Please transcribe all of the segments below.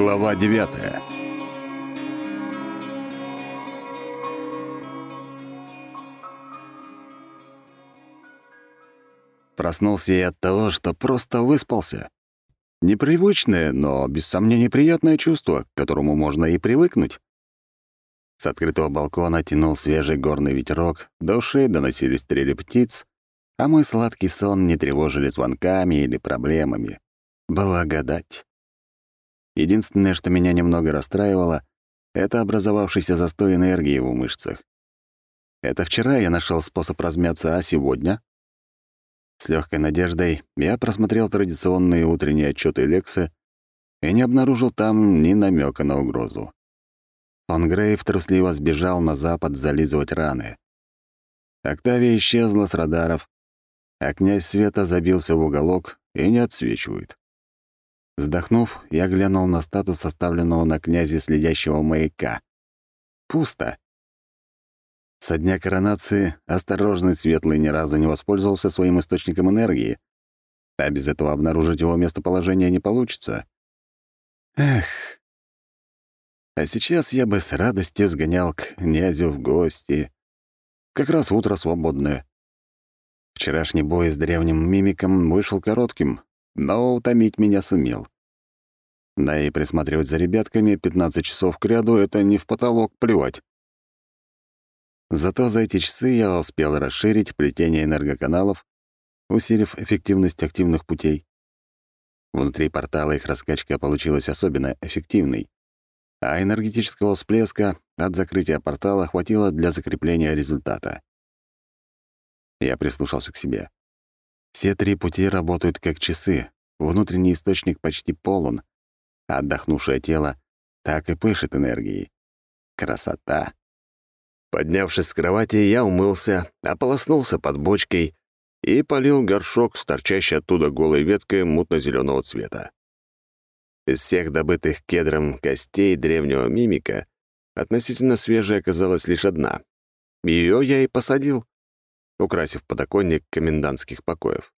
Глава девятая. Проснулся я от того, что просто выспался. Непривычное, но без сомнения приятное чувство, к которому можно и привыкнуть. С открытого балкона тянул свежий горный ветерок, до ушей доносились трели птиц, а мой сладкий сон не тревожили звонками или проблемами. Благодать. Единственное, что меня немного расстраивало, это образовавшийся застой энергии в мышцах. Это вчера я нашел способ размяться, а сегодня? С легкой надеждой я просмотрел традиционные утренние отчеты Лекса и не обнаружил там ни намека на угрозу. Фон Грейв трусливо сбежал на запад зализывать раны. Октавия исчезла с радаров, а князь Света забился в уголок и не отсвечивает. Вздохнув, я глянул на статус составленного на князе следящего маяка. Пусто. Со дня коронации осторожный Светлый ни разу не воспользовался своим источником энергии, а без этого обнаружить его местоположение не получится. Эх, а сейчас я бы с радостью сгонял к князю в гости. Как раз утро свободное. Вчерашний бой с древним мимиком вышел коротким, но утомить меня сумел. Да и присматривать за ребятками 15 часов к ряду — это не в потолок плевать. Зато за эти часы я успел расширить плетение энергоканалов, усилив эффективность активных путей. Внутри портала их раскачка получилась особенно эффективной а энергетического всплеска от закрытия портала хватило для закрепления результата. Я прислушался к себе. Все три пути работают как часы, внутренний источник почти полон, а отдохнувшее тело так и пышет энергией. Красота! Поднявшись с кровати, я умылся, ополоснулся под бочкой и полил горшок с торчащей оттуда голой веткой мутно зеленого цвета. Из всех добытых кедром костей древнего мимика относительно свежей оказалась лишь одна. Ее я и посадил, украсив подоконник комендантских покоев.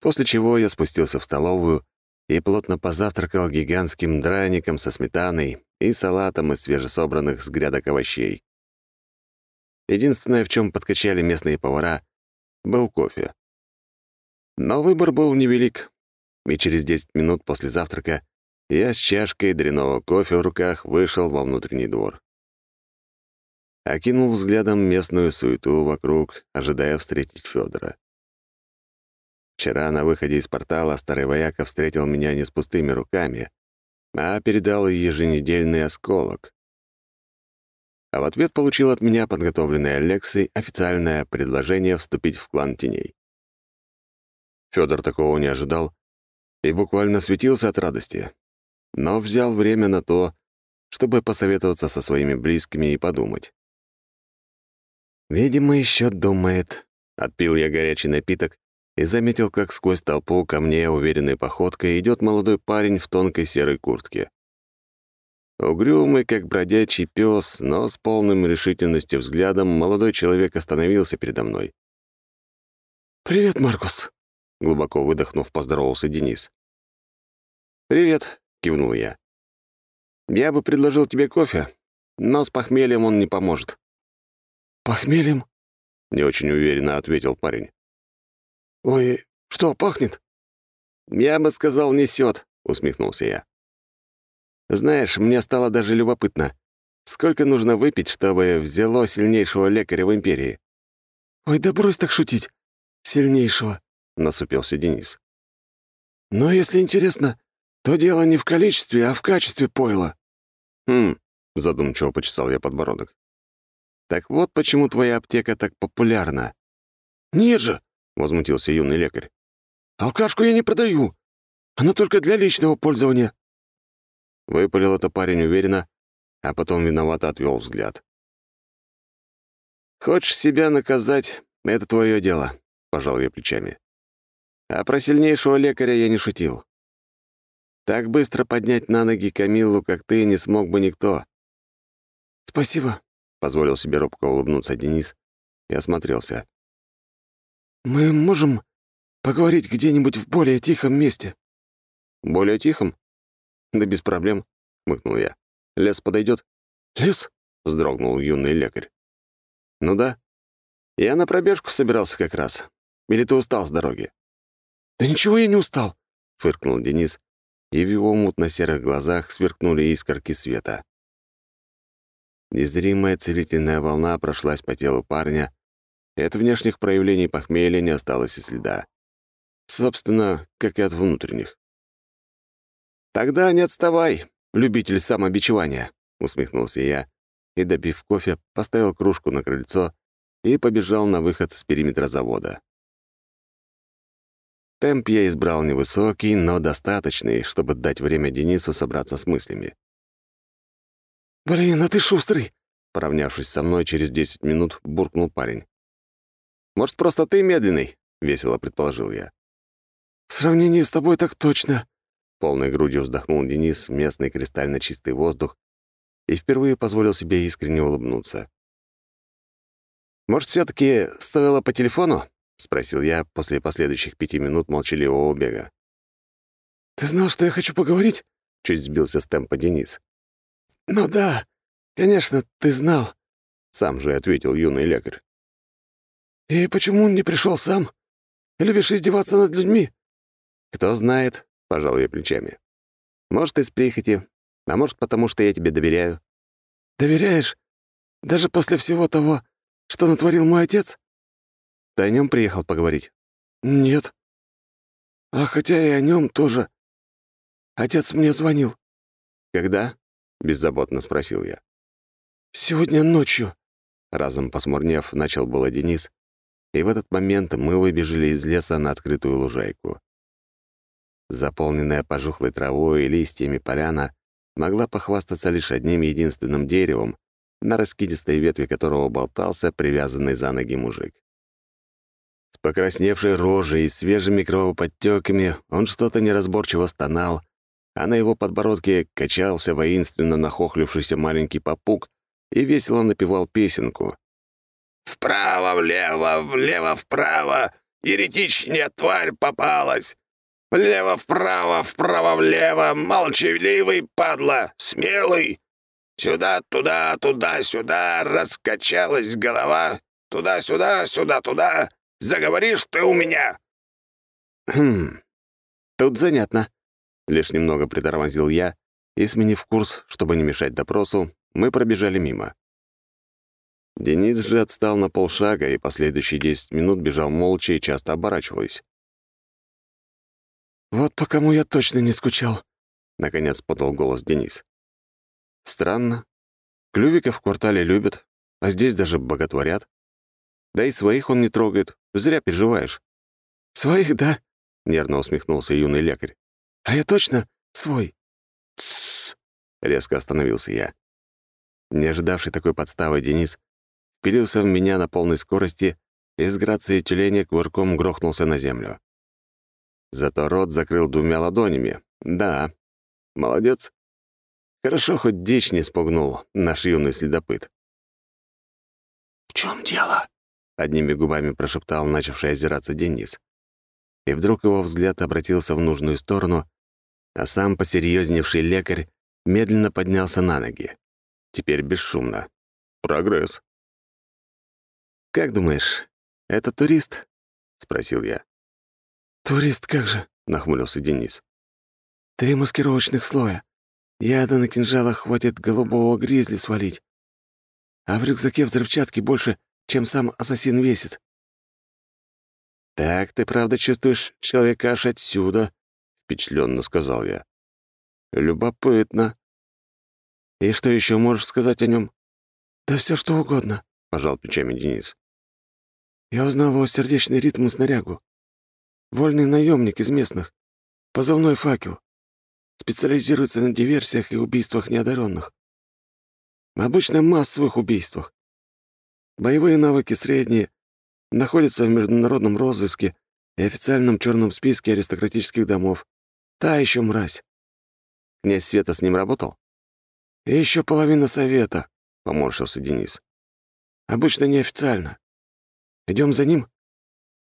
После чего я спустился в столовую и плотно позавтракал гигантским драником со сметаной и салатом из свежесобранных с грядок овощей. Единственное, в чем подкачали местные повара, был кофе. Но выбор был невелик и через 10 минут после завтрака я с чашкой дряного кофе в руках вышел во внутренний двор. Окинул взглядом местную суету вокруг, ожидая встретить Федора. Вчера на выходе из портала старый вояка встретил меня не с пустыми руками, а передал еженедельный осколок. А в ответ получил от меня подготовленное Алексой официальное предложение вступить в клан теней. Федор такого не ожидал и буквально светился от радости, но взял время на то, чтобы посоветоваться со своими близкими и подумать. «Видимо, еще думает», — отпил я горячий напиток и заметил, как сквозь толпу ко мне уверенной походкой идет молодой парень в тонкой серой куртке. Угрюмый, как бродячий пес, но с полным решительности взглядом молодой человек остановился передо мной. «Привет, Маркус», Глубоко выдохнув, поздоровался Денис. «Привет», — кивнул я. «Я бы предложил тебе кофе, но с похмельем он не поможет». «Похмельем?» — не очень уверенно ответил парень. «Ой, что, пахнет?» «Я бы сказал, несет», — усмехнулся я. «Знаешь, мне стало даже любопытно. Сколько нужно выпить, чтобы взяло сильнейшего лекаря в Империи?» «Ой, да брось так шутить. Сильнейшего насупился Денис. «Но если интересно, то дело не в количестве, а в качестве пойла». «Хм», — задумчиво почесал я подбородок. «Так вот почему твоя аптека так популярна». «Нет же», — возмутился юный лекарь. «Алкашку я не продаю. Она только для личного пользования». Выпалил это парень уверенно, а потом виновато отвел взгляд. «Хочешь себя наказать — это твое дело», — пожал я плечами. А про сильнейшего лекаря я не шутил. Так быстро поднять на ноги Камиллу, как ты, не смог бы никто. «Спасибо», — позволил себе робко улыбнуться Денис и осмотрелся. «Мы можем поговорить где-нибудь в более тихом месте?» «Более тихом?» «Да без проблем», — хмыкнул я. «Лес подойдет? «Лес?» — вздрогнул юный лекарь. «Ну да. Я на пробежку собирался как раз. Или ты устал с дороги?» «Да ничего я не устал», — фыркнул Денис, и в его мутно-серых глазах сверкнули искорки света. Незримая целительная волна прошлась по телу парня, и от внешних проявлений похмелья не осталось и следа. Собственно, как и от внутренних. «Тогда не отставай, любитель самобичевания», — усмехнулся я и, допив кофе, поставил кружку на крыльцо и побежал на выход с периметра завода. Темп я избрал невысокий, но достаточный, чтобы дать время Денису собраться с мыслями. «Блин, а ты шустрый!» Поравнявшись со мной, через 10 минут буркнул парень. «Может, просто ты медленный?» — весело предположил я. «В сравнении с тобой так точно!» Полной грудью вздохнул Денис местный кристально чистый воздух и впервые позволил себе искренне улыбнуться. «Может, все таки стоило по телефону?» — спросил я после последующих пяти минут молчаливого бега. «Ты знал, что я хочу поговорить?» — чуть сбился с темпа Денис. «Ну да, конечно, ты знал», — сам же ответил юный лекарь. «И почему он не пришел сам? Любишь издеваться над людьми?» «Кто знает», — пожал я плечами. «Может, из прихоти, а может, потому что я тебе доверяю». «Доверяешь? Даже после всего того, что натворил мой отец?» «Ты о нем приехал поговорить?» «Нет. А хотя и о нем тоже. Отец мне звонил». «Когда?» — беззаботно спросил я. «Сегодня ночью», — разом посмурнев, начал было Денис, и в этот момент мы выбежали из леса на открытую лужайку. Заполненная пожухлой травой и листьями поляна могла похвастаться лишь одним единственным деревом, на раскидистой ветви которого болтался привязанный за ноги мужик. С покрасневшей рожей и свежими кровоподтеками он что-то неразборчиво стонал, а на его подбородке качался воинственно нахохлившийся маленький попуг и весело напевал песенку. «Вправо-влево, влево-вправо, еретичная тварь попалась! Влево-вправо, вправо-влево, молчаливый падла, смелый! Сюда-туда, туда-сюда, раскачалась голова, туда-сюда, сюда-туда, заговоришь ты у меня!» «Хм, тут занятно», Лишь немного притормозил я, и, сменив курс, чтобы не мешать допросу, мы пробежали мимо. Денис же отстал на полшага и последующие десять минут бежал молча и часто оборачиваясь. «Вот по кому я точно не скучал», — наконец подал голос Денис. «Странно. Клювика в квартале любят, а здесь даже боготворят. Да и своих он не трогает, зря переживаешь». «Своих, да?» — нервно усмехнулся юный лекарь. А я точно свой?» «Тссс!» — резко остановился я. Не ожидавший такой подставы Денис впилился в меня на полной скорости и с грацией тюленя кувырком грохнулся на землю. Зато рот закрыл двумя ладонями. Да, молодец. Хорошо, хоть дичь не спугнул наш юный следопыт. «В чем дело?» — одними губами прошептал начавший озираться Денис и вдруг его взгляд обратился в нужную сторону, а сам посерьезневший лекарь медленно поднялся на ноги. Теперь бесшумно. Прогресс. «Как думаешь, это турист?» — спросил я. «Турист как же?» — нахмурился Денис. «Три маскировочных слоя. Яда на кинжалах хватит голубого гризли свалить. А в рюкзаке взрывчатки больше, чем сам ассасин весит. «Так ты правда чувствуешь человека аж отсюда», — впечатленно сказал я. «Любопытно. И что еще можешь сказать о нем? «Да все что угодно», — пожал плечами Денис. «Я узнал его сердечный ритм и снарягу. Вольный наемник из местных. Позывной факел. Специализируется на диверсиях и убийствах неодаренных. Обычно массовых убийствах. Боевые навыки средние, находится в международном розыске и официальном черном списке аристократических домов. Та еще мразь. Князь Света с ним работал? Еще половина совета, — поморщился Денис. Обычно неофициально. Идем за ним?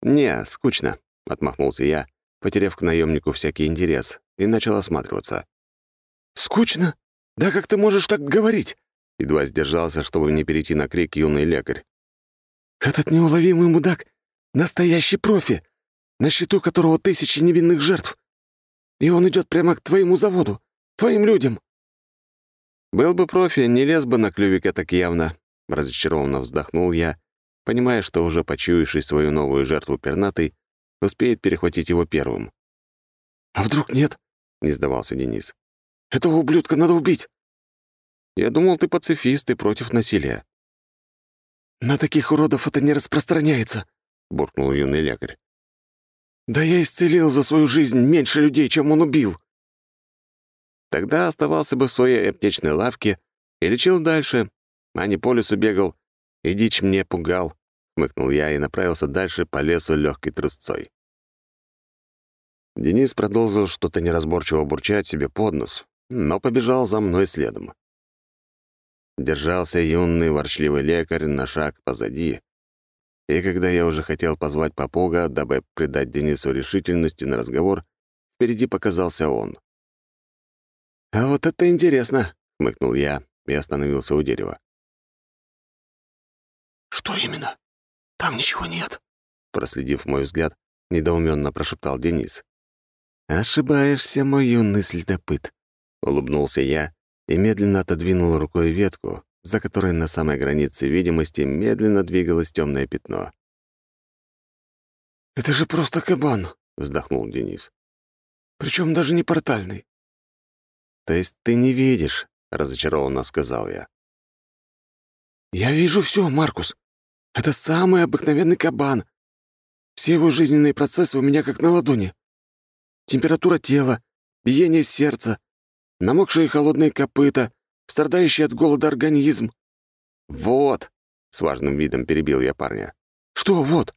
Не, скучно, — отмахнулся я, потеряв к наемнику всякий интерес, и начал осматриваться. «Скучно? Да как ты можешь так говорить?» Едва сдержался, чтобы не перейти на крик юный лекарь. «Этот неуловимый мудак — настоящий профи, на счету которого тысячи невинных жертв. И он идет прямо к твоему заводу, твоим людям». «Был бы профи, не лез бы на клювика так явно», — разочарованно вздохнул я, понимая, что уже почуявший свою новую жертву пернатый успеет перехватить его первым. «А вдруг нет?» — не сдавался Денис. «Этого ублюдка надо убить!» «Я думал, ты пацифист и против насилия». «На таких уродов это не распространяется», — буркнул юный лекарь. «Да я исцелил за свою жизнь меньше людей, чем он убил». Тогда оставался бы в своей аптечной лавке и лечил дальше, а не по лесу бегал и дичь мне пугал, — хмыкнул я и направился дальше по лесу легкой трусцой. Денис продолжил что-то неразборчиво бурчать себе под нос, но побежал за мной следом. Держался юный ворчливый лекарь на шаг позади, и когда я уже хотел позвать попуга, дабы придать Денису решительности на разговор, впереди показался он. «А вот это интересно!» — хмыкнул я и остановился у дерева. «Что именно? Там ничего нет?» Проследив мой взгляд, недоуменно прошептал Денис. «Ошибаешься, мой юный следопыт», — улыбнулся я и медленно отодвинул рукой ветку, за которой на самой границе видимости медленно двигалось темное пятно. «Это же просто кабан», — вздохнул Денис. Причем даже не портальный». «То есть ты не видишь?» — разочарованно сказал я. «Я вижу все, Маркус. Это самый обыкновенный кабан. Все его жизненные процессы у меня как на ладони температура тела, биение сердца, намокшие холодные копыта, страдающий от голода организм. «Вот!» — с важным видом перебил я парня. «Что «вот»?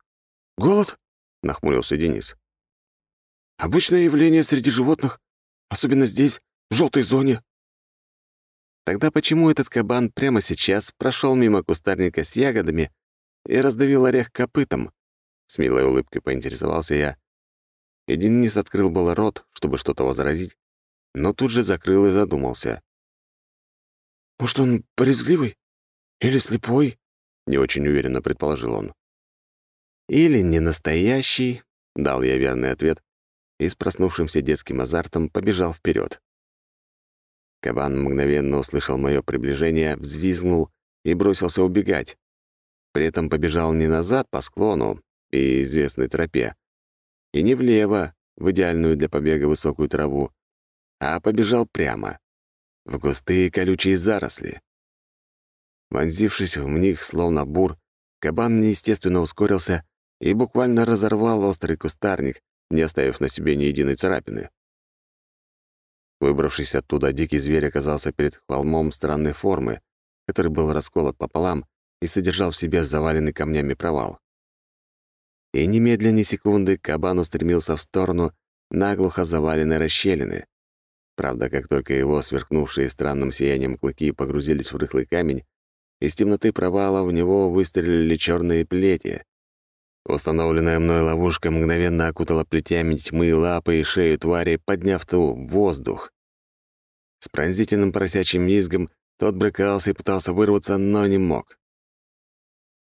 Голод?» — нахмурился Денис. «Обычное явление среди животных, особенно здесь, в желтой зоне». Тогда почему этот кабан прямо сейчас прошел мимо кустарника с ягодами и раздавил орех копытом? С милой улыбкой поинтересовался я, и Денис открыл было рот, чтобы что-то возразить, но тут же закрыл и задумался. «Может, он порезгливый? Или слепой?» — не очень уверенно предположил он. «Или не настоящий», — дал я верный ответ, и с проснувшимся детским азартом побежал вперед. Кабан мгновенно услышал мое приближение, взвизгнул и бросился убегать. При этом побежал не назад по склону и известной тропе, и не влево, в идеальную для побега высокую траву, а побежал прямо, в густые колючие заросли. Вонзившись в них, словно бур, кабан неестественно ускорился и буквально разорвал острый кустарник, не оставив на себе ни единой царапины. Выбравшись оттуда, дикий зверь оказался перед холмом странной формы, который был расколот пополам и содержал в себе заваленный камнями провал. И немедленно секунды кабан устремился в сторону наглухо заваленной расщелины. Правда, как только его сверкнувшие странным сиянием клыки погрузились в рыхлый камень, из темноты провала в него выстрелили черные плети. Установленная мной ловушка мгновенно окутала плетями тьмы лапы и шею твари, подняв ту в воздух. С пронзительным поросячьим визгом тот брыкался и пытался вырваться, но не мог.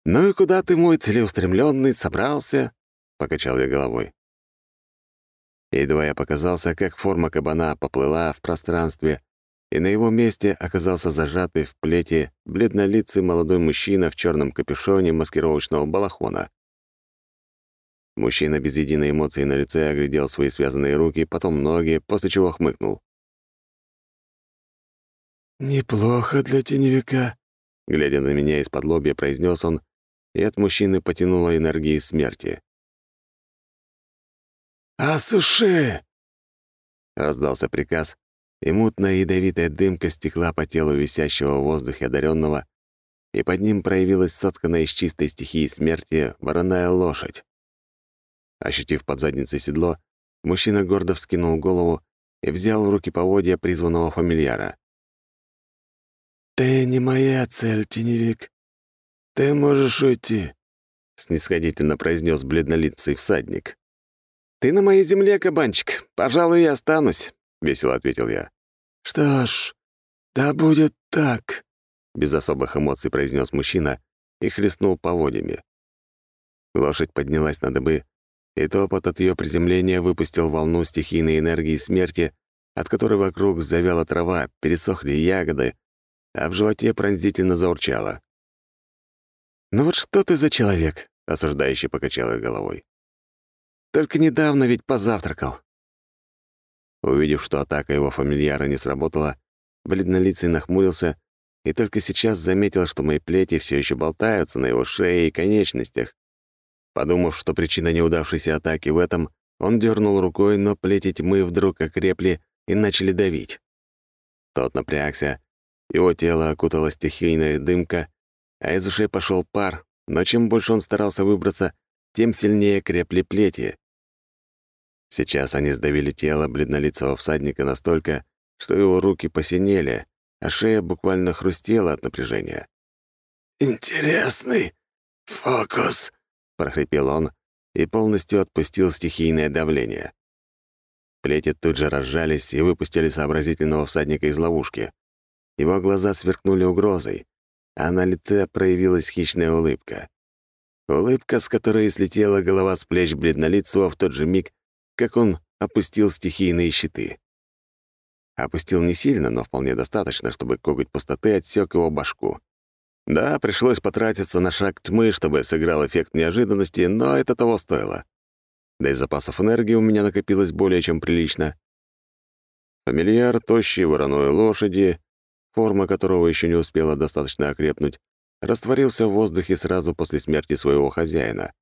«Ну и куда ты, мой целеустремленный, собрался?» — покачал я головой. Едва я показался, как форма кабана поплыла в пространстве, и на его месте оказался зажатый в плете бледнолицый молодой мужчина в черном капюшоне маскировочного балахона. Мужчина без единой эмоции на лице оглядел свои связанные руки, потом ноги, после чего хмыкнул. «Неплохо для теневика», — глядя на меня из-под лобья, произнес он и от мужчины потянуло энергии смерти. «Осуши!» Раздался приказ, и мутная ядовитая дымка стекла по телу висящего в воздухе одаренного, и под ним проявилась сотканная из чистой стихии смерти вороная лошадь. Ощутив под задницей седло, мужчина гордо вскинул голову и взял в руки поводья призванного фамильяра. «Ты не моя цель, теневик. «Ты можешь уйти», — снисходительно произнес бледнолицый всадник. «Ты на моей земле, кабанчик. Пожалуй, я останусь», — весело ответил я. «Что ж, да будет так», — без особых эмоций произнес мужчина и хлестнул поводьями. Лошадь поднялась на дыбы, и топот от ее приземления выпустил волну стихийной энергии смерти, от которой вокруг завяла трава, пересохли ягоды, а в животе пронзительно заурчало. «Ну вот что ты за человек?» — осуждающий покачал головой. «Только недавно ведь позавтракал». Увидев, что атака его фамильяра не сработала, бледнолицый нахмурился и только сейчас заметил, что мои плети все еще болтаются на его шее и конечностях. Подумав, что причина неудавшейся атаки в этом, он дернул рукой, но плети тьмы вдруг окрепли и начали давить. Тот напрягся, его тело окутала стихийная дымка, а из ушей пошел пар, но чем больше он старался выбраться, тем сильнее крепли плети. Сейчас они сдавили тело бледнолицего всадника настолько, что его руки посинели, а шея буквально хрустела от напряжения. «Интересный фокус», — прохрипел он и полностью отпустил стихийное давление. Плети тут же разжались и выпустили сообразительного всадника из ловушки. Его глаза сверкнули угрозой, а на лице проявилась хищная улыбка. Улыбка, с которой слетела голова с плеч бледнолицего в тот же миг, как он опустил стихийные щиты. Опустил не сильно, но вполне достаточно, чтобы коготь пустоты отсек его башку. Да, пришлось потратиться на шаг тьмы, чтобы сыграл эффект неожиданности, но это того стоило. Да и запасов энергии у меня накопилось более чем прилично. Фамильяр тощий вороной лошади, форма которого еще не успела достаточно окрепнуть, растворился в воздухе сразу после смерти своего хозяина.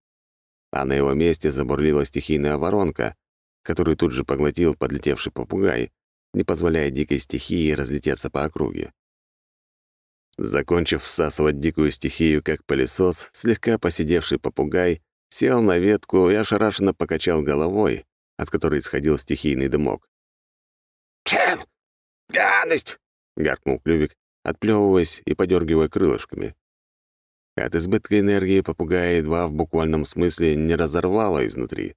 А на его месте забурлила стихийная воронка, которую тут же поглотил подлетевший попугай, не позволяя дикой стихии разлететься по округе. Закончив всасывать дикую стихию как пылесос, слегка посидевший попугай сел на ветку и ошарашенно покачал головой, от которой исходил стихийный дымок. «Чем? Гадость!» — гаркнул Клювик, отплевываясь и подергивая крылышками. От избытка энергии попугая едва в буквальном смысле не разорвало изнутри.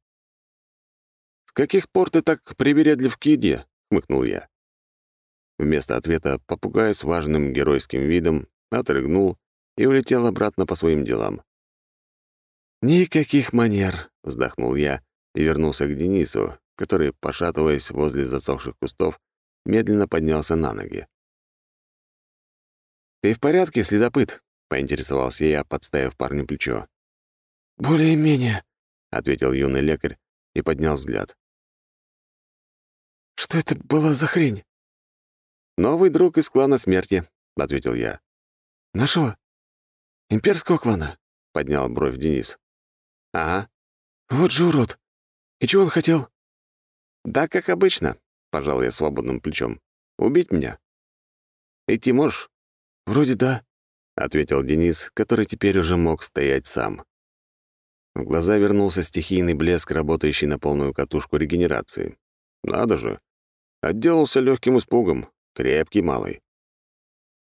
«С каких пор ты так привередлив к еде?» — хмыкнул я. Вместо ответа попугай с важным геройским видом отрыгнул и улетел обратно по своим делам. «Никаких манер», — вздохнул я и вернулся к Денису, который, пошатываясь возле засохших кустов, медленно поднялся на ноги. «Ты в порядке, следопыт?» — поинтересовался я, подставив парню плечо. «Более-менее», — ответил юный лекарь и поднял взгляд. «Что это была за хрень?» «Новый друг из клана смерти», — ответил я. «Нашего? Имперского клана?» — поднял бровь Денис. «Ага». «Вот же урод! И чего он хотел?» «Да, как обычно», — пожал я свободным плечом. «Убить меня?» «Идти можешь?» «Вроде да», — ответил Денис, который теперь уже мог стоять сам. В глаза вернулся стихийный блеск, работающий на полную катушку регенерации. Надо же. Отделался легким испугом. Крепкий малый.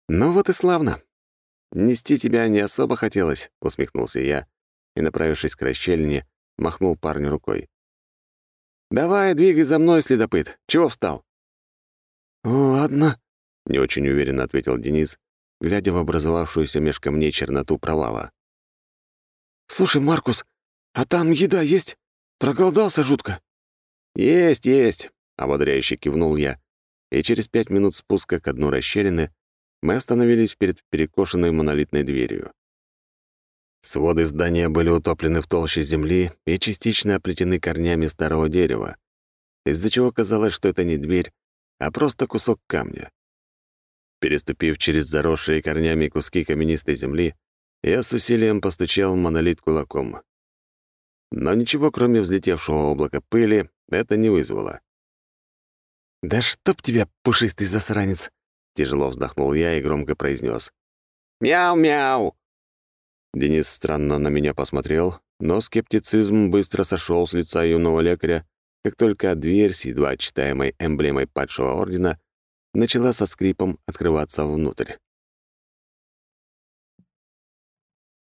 «Ну вот и славно. Нести тебя не особо хотелось», — усмехнулся я и, направившись к расщелине, махнул парню рукой. «Давай, двигай за мной, следопыт. Чего встал?» «Ладно», — не очень уверенно ответил Денис, глядя в образовавшуюся меж камней черноту провала. «Слушай, Маркус, а там еда есть? Проголодался жутко». «Есть, есть», — ободряюще кивнул я, и через пять минут спуска к дну расщелины мы остановились перед перекошенной монолитной дверью. Своды здания были утоплены в толще земли и частично оплетены корнями старого дерева, из-за чего казалось, что это не дверь, а просто кусок камня. Переступив через заросшие корнями куски каменистой земли, я с усилием постучал монолит кулаком. Но ничего, кроме взлетевшего облака пыли, это не вызвало. «Да чтоб тебя, пушистый засранец!» Тяжело вздохнул я и громко произнес: «Мяу-мяу!» Денис странно на меня посмотрел, но скептицизм быстро сошел с лица юного лекаря, как только дверь с едва читаемой эмблемой падшего ордена начала со скрипом открываться внутрь.